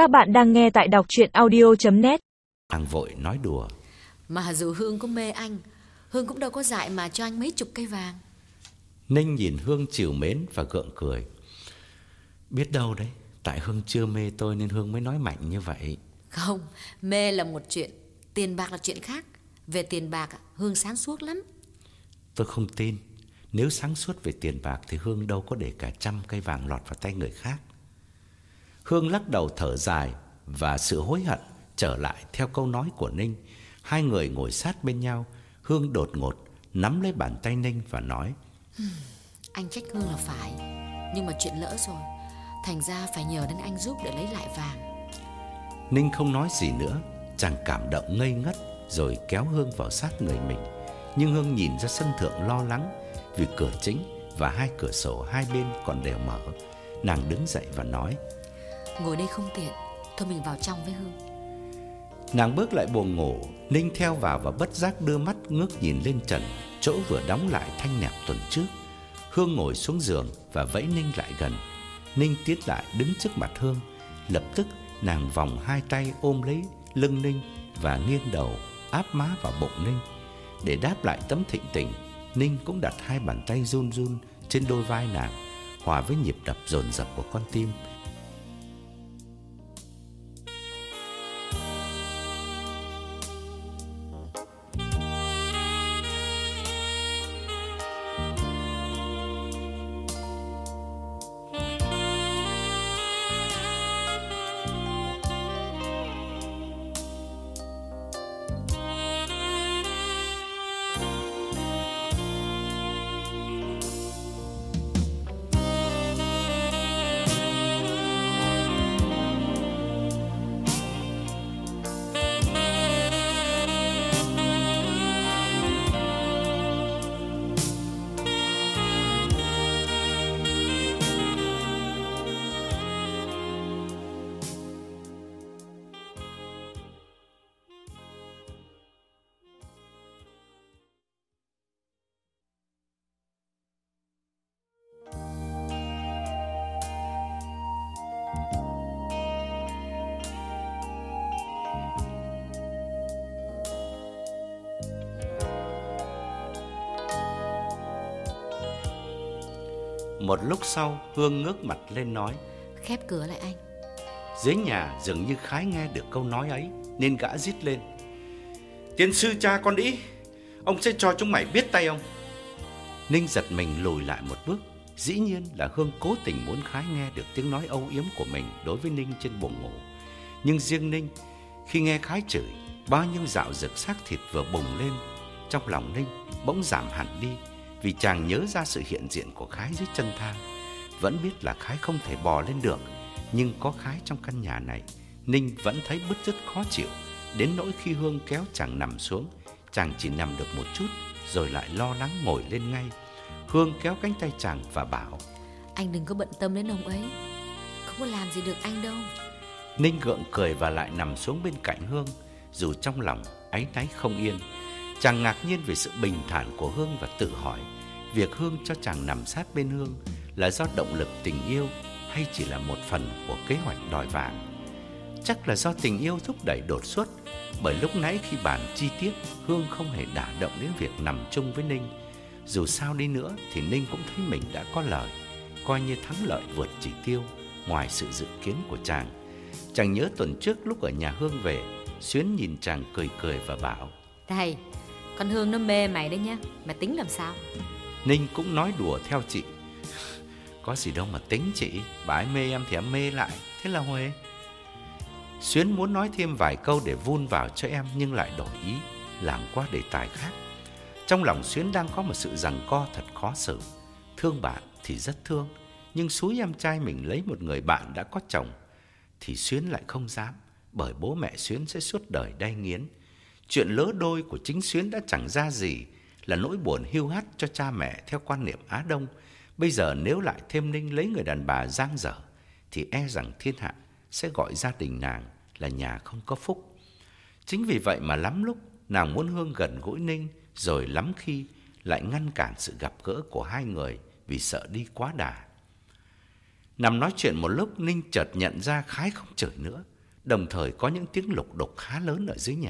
Các bạn đang nghe tại đọc chuyện audio.net Nàng vội nói đùa. Mà dù Hương có mê anh Hương cũng đâu có dại mà cho anh mấy chục cây vàng. Ninh nhìn Hương chiều mến và gượng cười. Biết đâu đấy Tại Hương chưa mê tôi nên Hương mới nói mạnh như vậy. Không, mê là một chuyện Tiền bạc là chuyện khác. Về tiền bạc Hương sáng suốt lắm. Tôi không tin. Nếu sáng suốt về tiền bạc Thì Hương đâu có để cả trăm cây vàng lọt vào tay người khác Hương lắc đầu thở dài Và sự hối hận trở lại theo câu nói của Ninh. Hai người ngồi sát bên nhau Hương đột ngột nắm lấy bàn tay Ninh và nói Anh trách Hương là phải Nhưng mà chuyện lỡ rồi Thành ra phải nhờ đến anh giúp để lấy lại vàng. Ninh không nói gì nữa Chàng cảm động ngây ngất Rồi kéo Hương vào sát người mình. Nhưng Hương nhìn ra sân thượng lo lắng Vì cửa chính và hai cửa sổ hai bên còn đều mở. Nàng đứng dậy và nói Ngồi đây không tiện, Thôi mình vào trong với Hương. Nàng bước lại buồn ngủ, Ninh theo vào và bất giác đưa mắt ngước nhìn lên trần, Chỗ vừa đóng lại thanh nẹp tuần trước. Hương ngồi xuống giường và vẫy Ninh lại gần. Ninh tiến lại đứng trước mặt Hương. Lập tức, nàng vòng hai tay ôm lấy lưng Ninh Và nghiêng đầu, áp má vào bụng Ninh. Để đáp lại tấm thịnh tình, Ninh cũng đặt hai bàn tay run run trên đôi vai nàng, Hòa với nhịp đập dồn dập của con tim Một lúc sau Hương ngước mặt lên nói Khép cửa lại anh. Dưới nhà dường như Khái nghe được câu nói ấy Nên gã rít lên. Tiên sư cha con đi Ông sẽ cho chúng mày biết tay ông. Ninh giật mình lùi lại một bước. Dĩ nhiên là Hương cố tình muốn Khái nghe được tiếng nói âu yếm của mình Đối với Ninh trên buồng ngủ. Nhưng riêng Ninh Khi nghe Khái chửi Bao nhiêu dạo rực xác thịt vừa bùng lên Trong lòng Ninh bỗng giảm hẳn đi Vì chàng nhớ ra sự hiện diện của Khái dưới chân thang Vẫn biết là Khái không thể bò lên được Nhưng có Khái trong căn nhà này Ninh vẫn thấy bứt rứt khó chịu. Đến nỗi khi Hương kéo chàng nằm xuống Chàng chỉ nằm được một chút Rồi lại lo lắng ngồi lên ngay. Hương kéo cánh tay chàng và bảo Anh đừng có bận tâm đến ông ấy. Không có làm gì được anh đâu. Ninh gượng cười và lại nằm xuống bên cạnh Hương Dù trong lòng áy náy không yên Chàng ngạc nhiên về sự bình thản của Hương và tự hỏi, Việc Hương cho chàng nằm sát bên Hương Là do động lực tình yêu Hay chỉ là một phần của kế hoạch đòi vàng? Chắc là do tình yêu thúc đẩy đột xuất, Bởi lúc nãy khi bàn chi tiết, Hương không hề đả động đến việc nằm chung với Ninh. Dù sao đi nữa thì Ninh cũng thấy mình đã có lời, Coi như thắng lợi vượt chỉ tiêu Ngoài sự dự kiến của chàng. Chàng nhớ tuần trước lúc ở nhà Hương về, Xuyến nhìn chàng cười cười và bảo, Thầy con Hương nó mê mày đấy nhá. Mày tính làm sao? Ninh cũng nói đùa theo chị. Có gì đâu mà tính chị. Bà ấy mê em thì em mê lại. Thế là Huệ Xuyến muốn nói thêm vài câu để vun vào cho em, Nhưng lại đổi ý, Làm qua đề tài khác. Trong lòng Xuyến đang có một sự rằng co thật khó xử. Thương bạn thì rất thương, Nhưng xúi em trai mình lấy một người bạn đã có chồng Thì Xuyến lại không dám, Bởi bố mẹ Xuyến sẽ suốt đời đay nghiến. Chuyện lỡ đôi của chính Xuyến đã chẳng ra gì Là nỗi buồn hiu hắt cho cha mẹ theo quan niệm Á Đông Bây giờ nếu lại thêm Ninh lấy người đàn bà giang dở Thì e rằng thiên hạ sẽ gọi gia đình nàng là nhà không có phúc Chính vì vậy mà lắm lúc nàng muốn Hương gần gũi Ninh Rồi lắm khi lại ngăn cản sự gặp gỡ của hai người Vì sợ đi quá đà Nằm nói chuyện một lúc, Ninh chợt nhận ra Khái không chửi nữa. Đồng thời có những tiếng lục đục khá lớn ở dưới nhà.